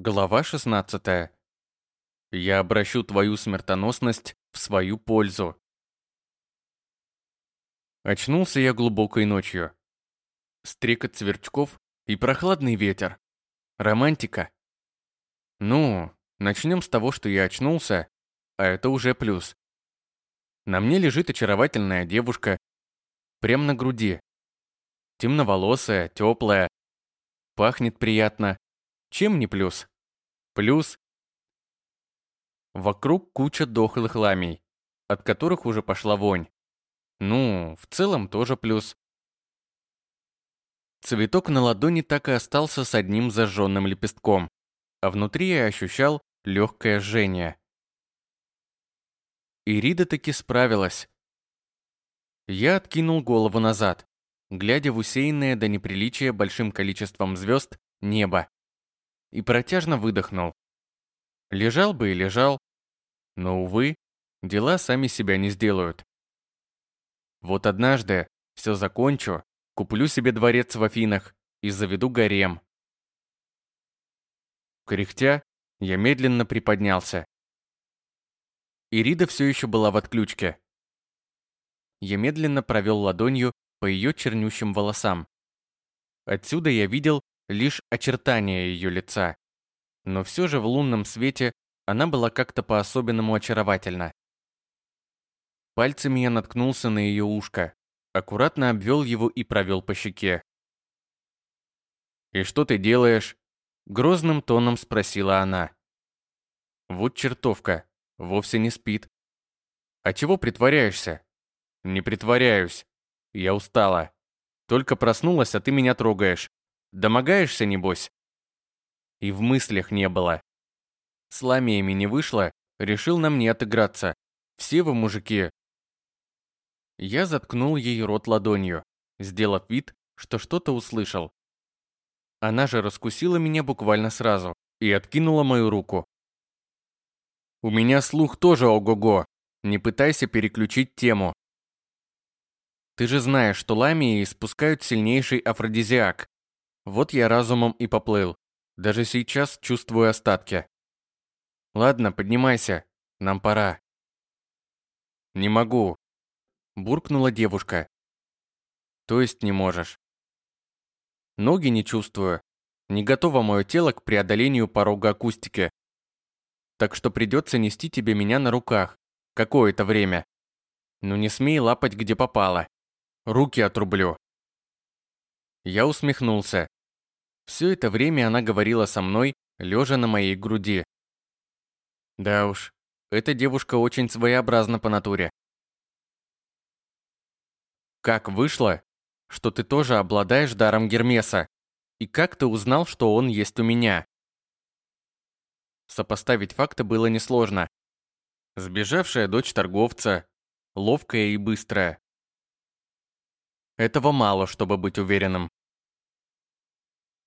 Глава 16. Я обращу твою смертоносность в свою пользу. Очнулся я глубокой ночью. Стрекот сверчков и прохладный ветер. Романтика. Ну, начнем с того, что я очнулся, а это уже плюс. На мне лежит очаровательная девушка, прямо на груди. Темноволосая, теплая, пахнет приятно, чем не плюс? Плюс Вокруг куча дохлых ламий, от которых уже пошла вонь. Ну, в целом тоже плюс. Цветок на ладони так и остался с одним зажженным лепестком, а внутри я ощущал легкое жжение. Ирида таки справилась. Я откинул голову назад, глядя в усеянное до неприличия большим количеством звезд небо и протяжно выдохнул. Лежал бы и лежал, но, увы, дела сами себя не сделают. Вот однажды все закончу, куплю себе дворец в Афинах и заведу гарем. Кряхтя, я медленно приподнялся. Ирида все еще была в отключке. Я медленно провел ладонью по ее чернющим волосам. Отсюда я видел лишь очертания ее лица. Но все же в лунном свете она была как-то по-особенному очаровательна. Пальцами я наткнулся на ее ушко, аккуратно обвел его и провел по щеке. «И что ты делаешь?» Грозным тоном спросила она. «Вот чертовка, вовсе не спит». «А чего притворяешься?» «Не притворяюсь. Я устала. Только проснулась, а ты меня трогаешь. Домогаешься, небось?» И в мыслях не было. С ламиями не вышло, решил на мне отыграться. Все вы мужики. Я заткнул ей рот ладонью, сделав вид, что что-то услышал. Она же раскусила меня буквально сразу и откинула мою руку. У меня слух тоже ого-го. Не пытайся переключить тему. Ты же знаешь, что ламии испускают сильнейший афродизиак. Вот я разумом и поплыл. Даже сейчас чувствую остатки. Ладно, поднимайся. Нам пора. Не могу. Буркнула девушка. То есть не можешь. Ноги не чувствую. Не готово мое тело к преодолению порога акустики. Так что придется нести тебе меня на руках. Какое-то время. Но не смей лапать где попало. Руки отрублю. Я усмехнулся. Все это время она говорила со мной, лежа на моей груди. Да уж, эта девушка очень своеобразна по натуре. Как вышло, что ты тоже обладаешь даром Гермеса? И как ты узнал, что он есть у меня? Сопоставить факты было несложно. Сбежавшая дочь торговца, ловкая и быстрая. Этого мало, чтобы быть уверенным.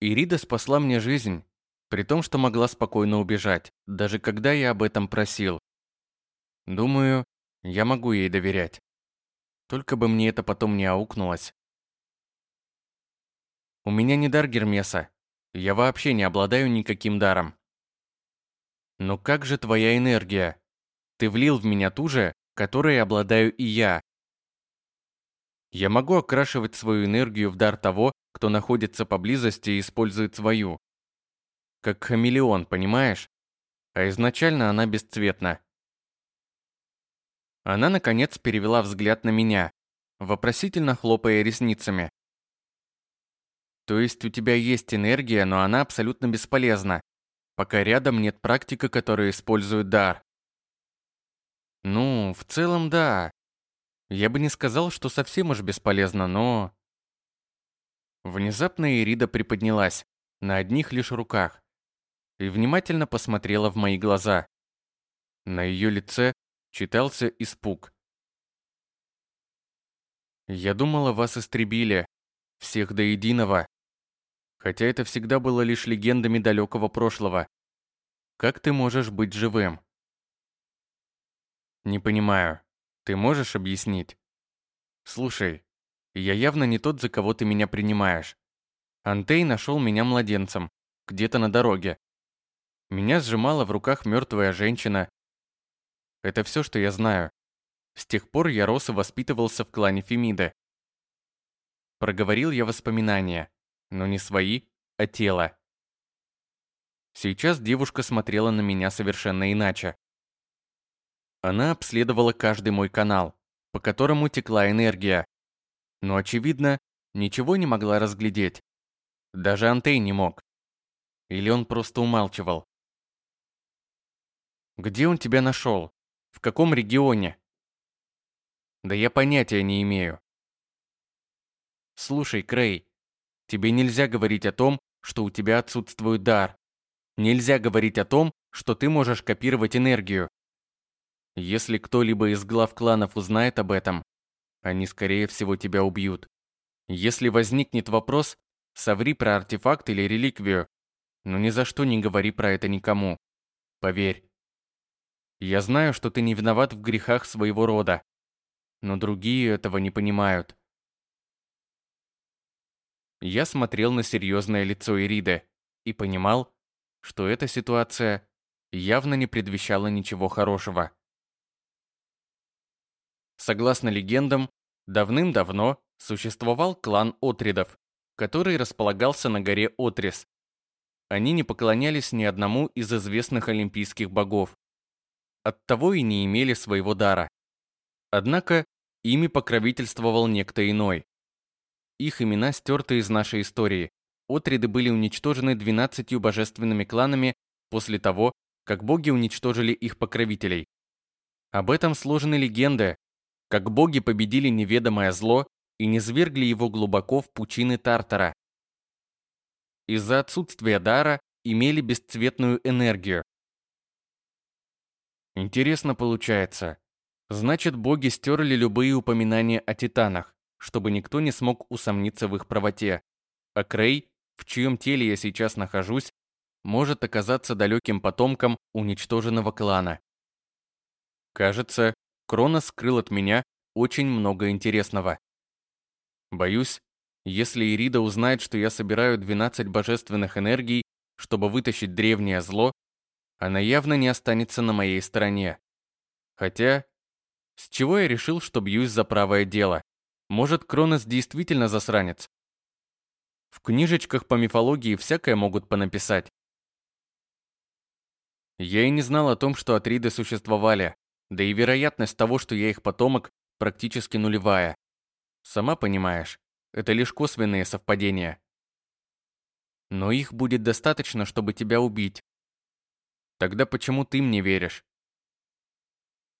Ирида спасла мне жизнь, при том, что могла спокойно убежать, даже когда я об этом просил. Думаю, я могу ей доверять. Только бы мне это потом не аукнулось. У меня не дар Гермеса. Я вообще не обладаю никаким даром. Но как же твоя энергия? Ты влил в меня ту же, которой обладаю и я. Я могу окрашивать свою энергию в дар того, кто находится поблизости и использует свою. Как хамелеон, понимаешь? А изначально она бесцветна. Она, наконец, перевела взгляд на меня, вопросительно хлопая ресницами. То есть у тебя есть энергия, но она абсолютно бесполезна, пока рядом нет практика, которая использует дар. Ну, в целом, да. Я бы не сказал, что совсем уж бесполезно, но... Внезапно Ирида приподнялась, на одних лишь руках, и внимательно посмотрела в мои глаза. На ее лице читался испуг. «Я думала, вас истребили, всех до единого. Хотя это всегда было лишь легендами далекого прошлого. Как ты можешь быть живым?» «Не понимаю. Ты можешь объяснить?» «Слушай, я явно не тот, за кого ты меня принимаешь. Антей нашел меня младенцем, где-то на дороге. Меня сжимала в руках мертвая женщина. Это все, что я знаю. С тех пор я рос и воспитывался в клане Фемиды. Проговорил я воспоминания, но не свои, а тело. Сейчас девушка смотрела на меня совершенно иначе. Она обследовала каждый мой канал, по которому текла энергия. Но, очевидно, ничего не могла разглядеть. Даже Антей не мог. Или он просто умалчивал. «Где он тебя нашел? В каком регионе?» «Да я понятия не имею». «Слушай, Крей, тебе нельзя говорить о том, что у тебя отсутствует дар. Нельзя говорить о том, что ты можешь копировать энергию. Если кто-либо из глав кланов узнает об этом, они, скорее всего, тебя убьют. Если возникнет вопрос, соври про артефакт или реликвию, но ни за что не говори про это никому. Поверь. Я знаю, что ты не виноват в грехах своего рода, но другие этого не понимают. Я смотрел на серьезное лицо Ириды и понимал, что эта ситуация явно не предвещала ничего хорошего. Согласно легендам, давным-давно существовал клан Отридов, который располагался на горе Отрис. Они не поклонялись ни одному из известных олимпийских богов. Оттого и не имели своего дара. Однако ими покровительствовал некто иной. Их имена стерты из нашей истории. Отриды были уничтожены двенадцатью божественными кланами после того, как боги уничтожили их покровителей. Об этом сложены легенды, как боги победили неведомое зло и низвергли его глубоко в пучины Тартара. Из-за отсутствия дара имели бесцветную энергию. Интересно получается. Значит, боги стерли любые упоминания о титанах, чтобы никто не смог усомниться в их правоте. А Крей, в чьем теле я сейчас нахожусь, может оказаться далеким потомком уничтоженного клана. Кажется, Кронос скрыл от меня очень много интересного. Боюсь, если Ирида узнает, что я собираю 12 божественных энергий, чтобы вытащить древнее зло, она явно не останется на моей стороне. Хотя, с чего я решил, что бьюсь за правое дело? Может, Кронос действительно засранец? В книжечках по мифологии всякое могут понаписать. Я и не знал о том, что Атриды существовали, да и вероятность того, что я их потомок, практически нулевая. Сама понимаешь, это лишь косвенные совпадения. Но их будет достаточно, чтобы тебя убить. Тогда почему ты мне веришь?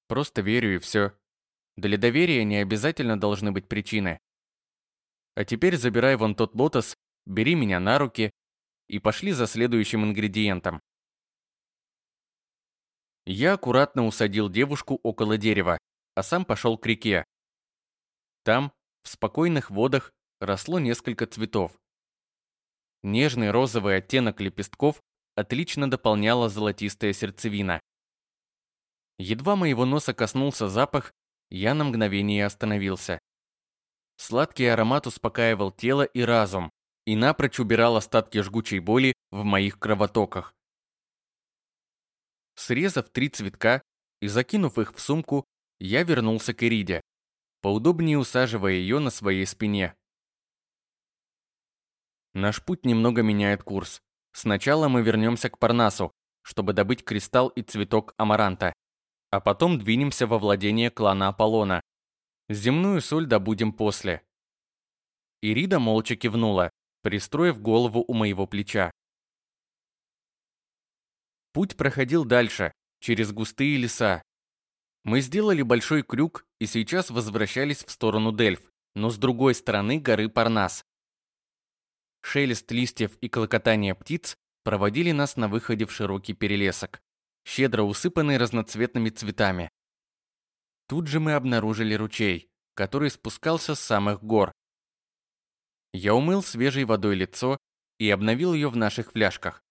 Просто верю и все. Для доверия не обязательно должны быть причины. А теперь забирай вон тот лотос, бери меня на руки и пошли за следующим ингредиентом. Я аккуратно усадил девушку около дерева, а сам пошел к реке. Там, в спокойных водах, росло несколько цветов. Нежный розовый оттенок лепестков отлично дополняла золотистая сердцевина. Едва моего носа коснулся запах, я на мгновение остановился. Сладкий аромат успокаивал тело и разум и напрочь убирал остатки жгучей боли в моих кровотоках. Срезав три цветка и закинув их в сумку, я вернулся к Ириде, поудобнее усаживая ее на своей спине. Наш путь немного меняет курс. Сначала мы вернемся к Парнасу, чтобы добыть кристалл и цветок амаранта, а потом двинемся во владение клана Аполлона. Земную соль добудем после. Ирида молча кивнула, пристроив голову у моего плеча. Путь проходил дальше, через густые леса, мы сделали большой крюк и сейчас возвращались в сторону Дельф, но с другой стороны горы Парнас. Шелест листьев и клокотание птиц проводили нас на выходе в широкий перелесок, щедро усыпанный разноцветными цветами. Тут же мы обнаружили ручей, который спускался с самых гор. Я умыл свежей водой лицо и обновил ее в наших фляжках.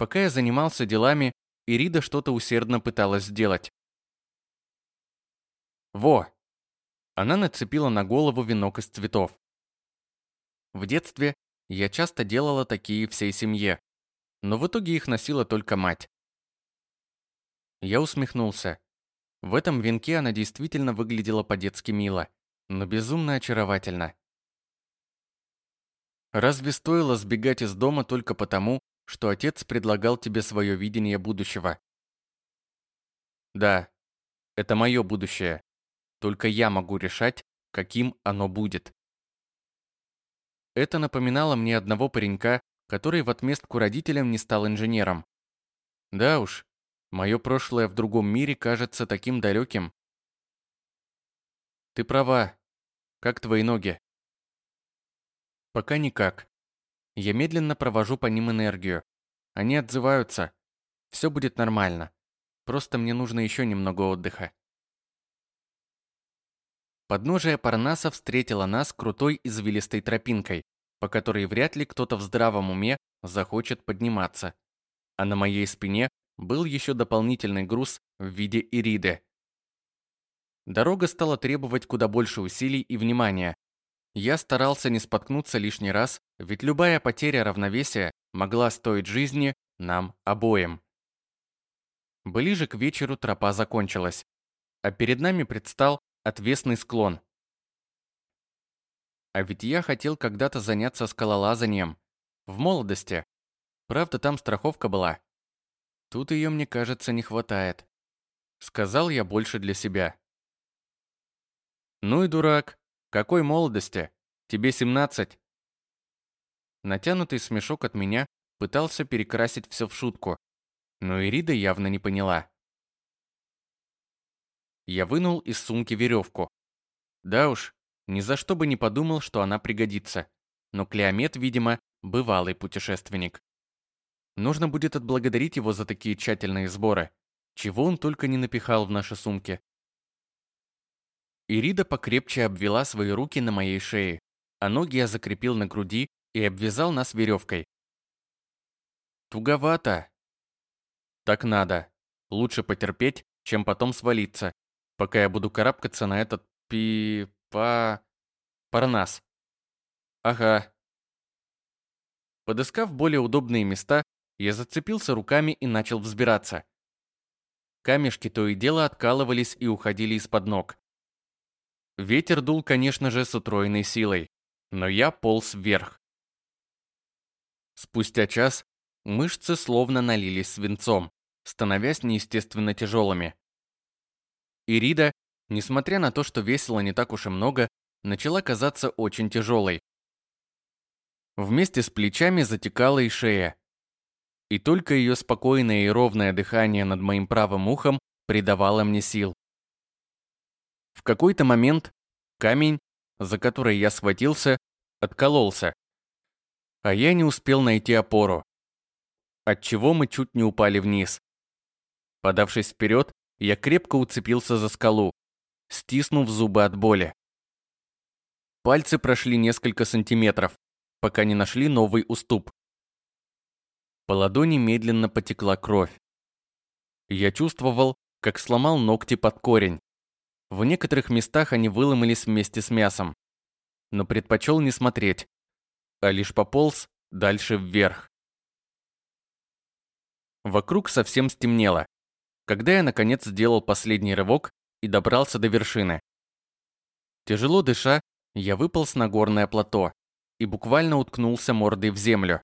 Пока я занимался делами, Ирида что-то усердно пыталась сделать. Во! Она нацепила на голову венок из цветов. В детстве я часто делала такие всей семье. но в итоге их носила только мать. Я усмехнулся. В этом венке она действительно выглядела по-детски мило, но безумно очаровательно. Разве стоило сбегать из дома только потому, что отец предлагал тебе свое видение будущего? Да, это мое будущее. Только я могу решать, каким оно будет. Это напоминало мне одного паренька, который в отместку родителям не стал инженером. Да уж, мое прошлое в другом мире кажется таким далеким. Ты права. Как твои ноги? Пока никак. Я медленно провожу по ним энергию. Они отзываются. Все будет нормально. Просто мне нужно еще немного отдыха. Подножие Парнаса встретило нас крутой извилистой тропинкой, по которой вряд ли кто-то в здравом уме захочет подниматься. А на моей спине был еще дополнительный груз в виде ириды. Дорога стала требовать куда больше усилий и внимания. Я старался не споткнуться лишний раз, ведь любая потеря равновесия могла стоить жизни нам обоим. Ближе к вечеру тропа закончилась, а перед нами предстал отвесный склон. А ведь я хотел когда-то заняться скалолазанием. В молодости. Правда, там страховка была. Тут ее, мне кажется, не хватает. Сказал я больше для себя. Ну и дурак. Какой молодости? Тебе 17. Натянутый смешок от меня пытался перекрасить все в шутку. Но Ирида явно не поняла. Я вынул из сумки веревку. Да уж, ни за что бы не подумал, что она пригодится. Но Клеомет, видимо, бывалый путешественник. Нужно будет отблагодарить его за такие тщательные сборы. Чего он только не напихал в наши сумки. Ирида покрепче обвела свои руки на моей шее, а ноги я закрепил на груди и обвязал нас веревкой. Туговато. Так надо. Лучше потерпеть, чем потом свалиться пока я буду карабкаться на этот пи... па... парнас. Ага. Подыскав более удобные места, я зацепился руками и начал взбираться. Камешки то и дело откалывались и уходили из-под ног. Ветер дул, конечно же, с утроенной силой, но я полз вверх. Спустя час мышцы словно налились свинцом, становясь неестественно тяжелыми. Ирида, несмотря на то, что весила не так уж и много, начала казаться очень тяжелой. Вместе с плечами затекала и шея. И только ее спокойное и ровное дыхание над моим правым ухом придавало мне сил. В какой-то момент камень, за который я схватился, откололся. А я не успел найти опору. Отчего мы чуть не упали вниз. Подавшись вперед, я крепко уцепился за скалу, стиснув зубы от боли. Пальцы прошли несколько сантиметров, пока не нашли новый уступ. По ладони медленно потекла кровь. Я чувствовал, как сломал ногти под корень. В некоторых местах они выломались вместе с мясом. Но предпочел не смотреть, а лишь пополз дальше вверх. Вокруг совсем стемнело когда я наконец сделал последний рывок и добрался до вершины. Тяжело дыша, я выполз на горное плато и буквально уткнулся мордой в землю.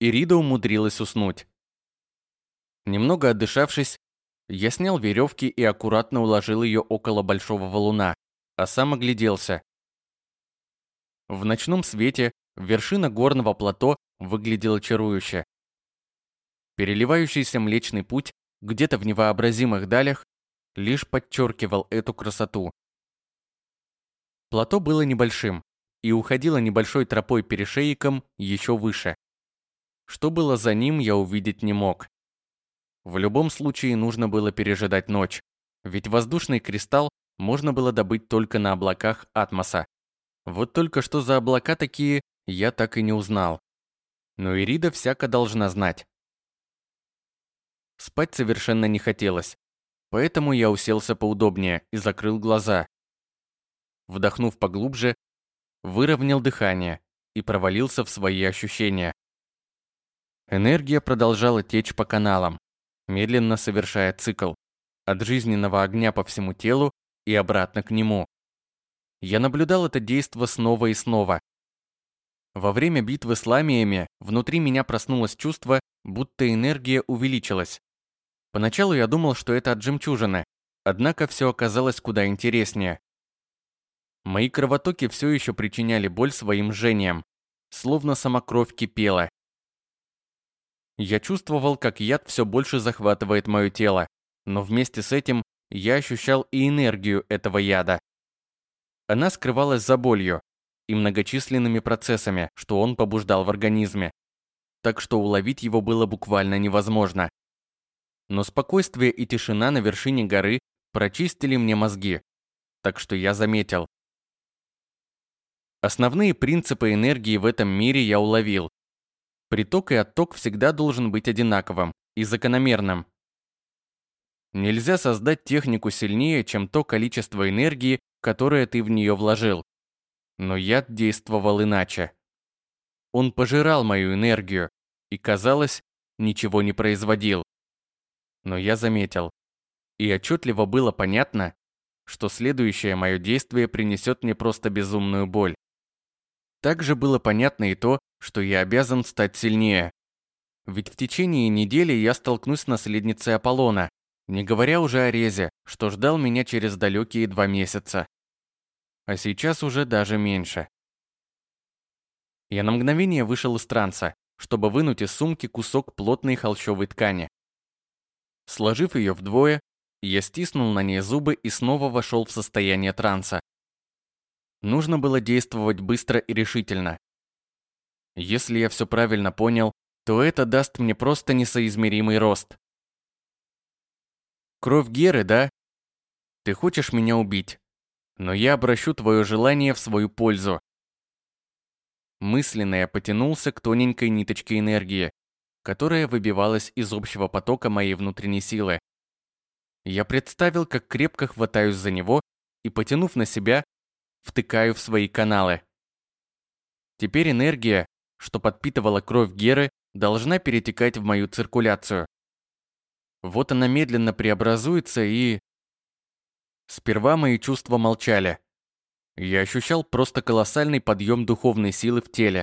Ирида умудрилась уснуть. Немного отдышавшись, я снял веревки и аккуратно уложил ее около большого валуна, а сам огляделся. В ночном свете вершина горного плато выглядела чарующе. Переливающийся Млечный Путь где-то в невообразимых далях лишь подчеркивал эту красоту. Плато было небольшим и уходило небольшой тропой перешейком еще выше. Что было за ним, я увидеть не мог. В любом случае нужно было пережидать ночь, ведь воздушный кристалл можно было добыть только на облаках Атмоса. Вот только что за облака такие, я так и не узнал. Но Ирида всяко должна знать. Спать совершенно не хотелось, поэтому я уселся поудобнее и закрыл глаза. Вдохнув поглубже, выровнял дыхание и провалился в свои ощущения. Энергия продолжала течь по каналам, медленно совершая цикл от жизненного огня по всему телу и обратно к нему. Я наблюдал это действо снова и снова. Во время битвы с ламиями внутри меня проснулось чувство, будто энергия увеличилась. Поначалу я думал, что это от жемчужины, однако все оказалось куда интереснее. Мои кровотоки все еще причиняли боль своим жжением, словно сама кровь кипела. Я чувствовал, как яд все больше захватывает мое тело, но вместе с этим я ощущал и энергию этого яда. Она скрывалась за болью и многочисленными процессами, что он побуждал в организме, так что уловить его было буквально невозможно. Но спокойствие и тишина на вершине горы прочистили мне мозги, так что я заметил. Основные принципы энергии в этом мире я уловил. Приток и отток всегда должен быть одинаковым и закономерным. Нельзя создать технику сильнее, чем то количество энергии, которое ты в нее вложил. Но яд действовал иначе. Он пожирал мою энергию и, казалось, ничего не производил. Но я заметил, и отчетливо было понятно, что следующее мое действие принесет мне просто безумную боль. Также было понятно и то, что я обязан стать сильнее. Ведь в течение недели я столкнусь с наследницей Аполлона, не говоря уже о Резе, что ждал меня через далекие два месяца. А сейчас уже даже меньше. Я на мгновение вышел из транса, чтобы вынуть из сумки кусок плотной холщовой ткани. Сложив ее вдвое, я стиснул на ней зубы и снова вошел в состояние транса. Нужно было действовать быстро и решительно. Если я все правильно понял, то это даст мне просто несоизмеримый рост. Кровь Геры, да? Ты хочешь меня убить, но я обращу твое желание в свою пользу. Мысленно я потянулся к тоненькой ниточке энергии, которая выбивалась из общего потока моей внутренней силы. Я представил, как крепко хватаюсь за него и, потянув на себя, втыкаю в свои каналы. Теперь энергия, что подпитывала кровь Геры, должна перетекать в мою циркуляцию. Вот она медленно преобразуется и... Сперва мои чувства молчали. Я ощущал просто колоссальный подъем духовной силы в теле.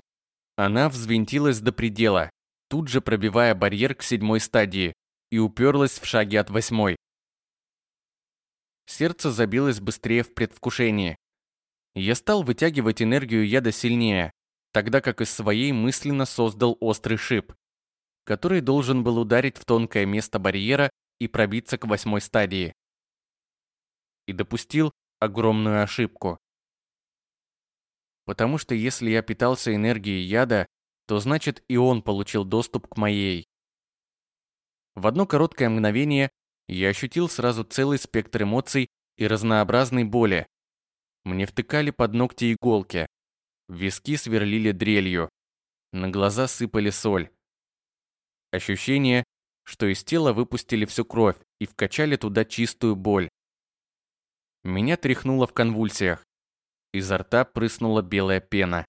Она взвинтилась до предела, тут же пробивая барьер к седьмой стадии, и уперлась в шаге от восьмой. Сердце забилось быстрее в предвкушении. Я стал вытягивать энергию яда сильнее, тогда как из своей мысленно создал острый шип, который должен был ударить в тонкое место барьера и пробиться к восьмой стадии. И допустил огромную ошибку. Потому что если я питался энергией яда, то значит и он получил доступ к моей. В одно короткое мгновение я ощутил сразу целый спектр эмоций и разнообразной боли. Мне втыкали под ногти иголки, виски сверлили дрелью, на глаза сыпали соль. Ощущение, что из тела выпустили всю кровь и вкачали туда чистую боль. Меня тряхнуло в конвульсиях. Изо рта прыснула белая пена.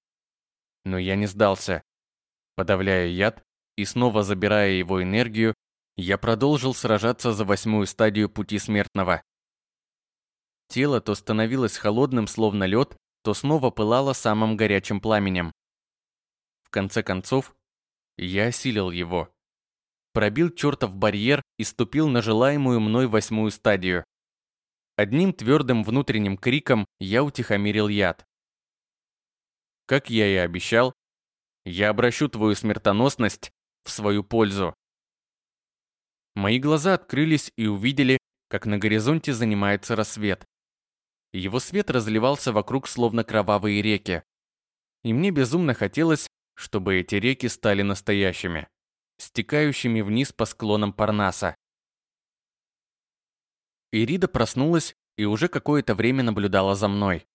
Но я не сдался. Подавляя яд и снова забирая его энергию, я продолжил сражаться за восьмую стадию пути смертного. Тело то становилось холодным, словно лед, то снова пылало самым горячим пламенем. В конце концов, я осилил его пробил чертов барьер и ступил на желаемую мной восьмую стадию. Одним твердым внутренним криком я утихомирил яд. Как я и обещал, я обращу твою смертоносность в свою пользу. Мои глаза открылись и увидели, как на горизонте занимается рассвет. Его свет разливался вокруг словно кровавые реки. И мне безумно хотелось, чтобы эти реки стали настоящими стекающими вниз по склонам Парнаса. Ирида проснулась и уже какое-то время наблюдала за мной.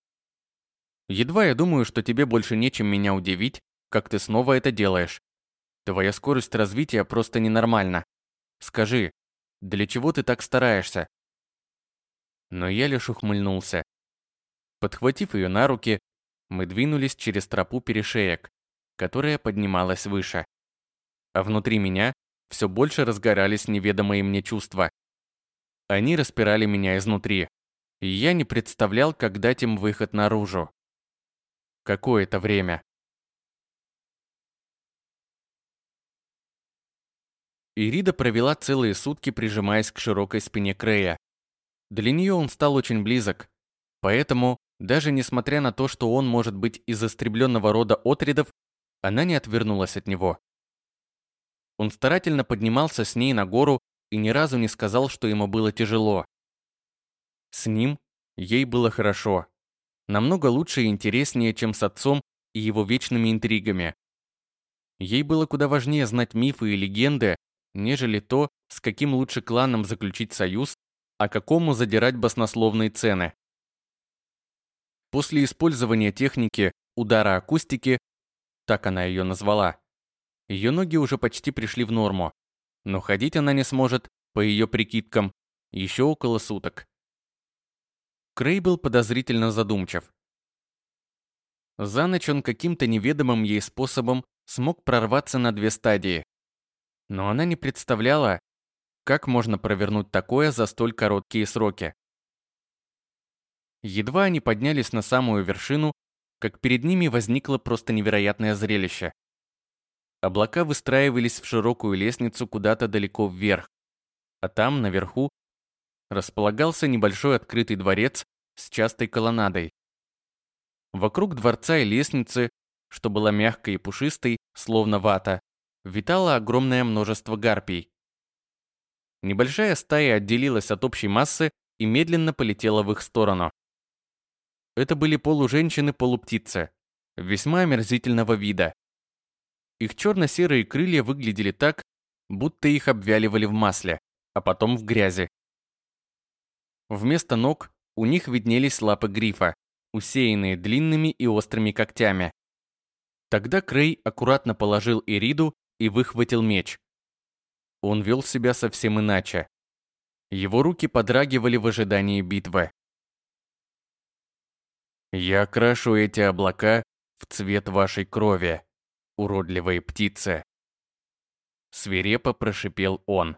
Едва я думаю, что тебе больше нечем меня удивить, как ты снова это делаешь. Твоя скорость развития просто ненормальна. Скажи, для чего ты так стараешься? Но я лишь ухмыльнулся. Подхватив ее на руки, мы двинулись через тропу перешеек, которая поднималась выше. а внутри меня все больше разгорались неведомые мне чувства. Они распирали меня изнутри, и я не представлял, как дать им выход наружу. Какое-то время. Ирида провела целые сутки, прижимаясь к широкой спине Крея. Для нее он стал очень близок, поэтому, даже несмотря на то, что он может быть из истребленного рода отрядов, она не отвернулась от него. Он старательно поднимался с ней на гору и ни разу не сказал, что ему было тяжело. С ним ей было хорошо. Намного лучше и интереснее, чем с отцом и его вечными интригами. Ей было куда важнее знать мифы и легенды, нежели то, с каким лучше кланом заключить союз, а какому задирать баснословные цены. После использования техники удара акустики, так она ее назвала, ее ноги уже почти пришли в норму, но ходить она не сможет, по ее прикидкам, еще около суток. Крей был подозрительно задумчив. За ночь он каким-то неведомым ей способом смог прорваться на две стадии. Но она не представляла, как можно провернуть такое за столь короткие сроки. Едва они поднялись на самую вершину, как перед ними возникло просто невероятное зрелище. Облака выстраивались в широкую лестницу куда-то далеко вверх, а там, наверху, располагался небольшой открытый дворец с частой колоннадой. Вокруг дворца и лестницы, что была мягкой и пушистой, словно вата, витало огромное множество гарпий. Небольшая стая отделилась от общей массы и медленно полетела в их сторону. Это были полуженщины-полуптицы, весьма омерзительного вида. Их черно-серые крылья выглядели так, будто их обвяливали в масле, а потом в грязи. Вместо ног у них виднелись лапы грифа, усеянные длинными и острыми когтями. Тогда Крей аккуратно положил Ириду и выхватил меч. Он вел себя совсем иначе. Его руки подрагивали в ожидании битвы. «Я окрашу эти облака в цвет вашей крови, уродливые птицы!» Свирепо прошипел он.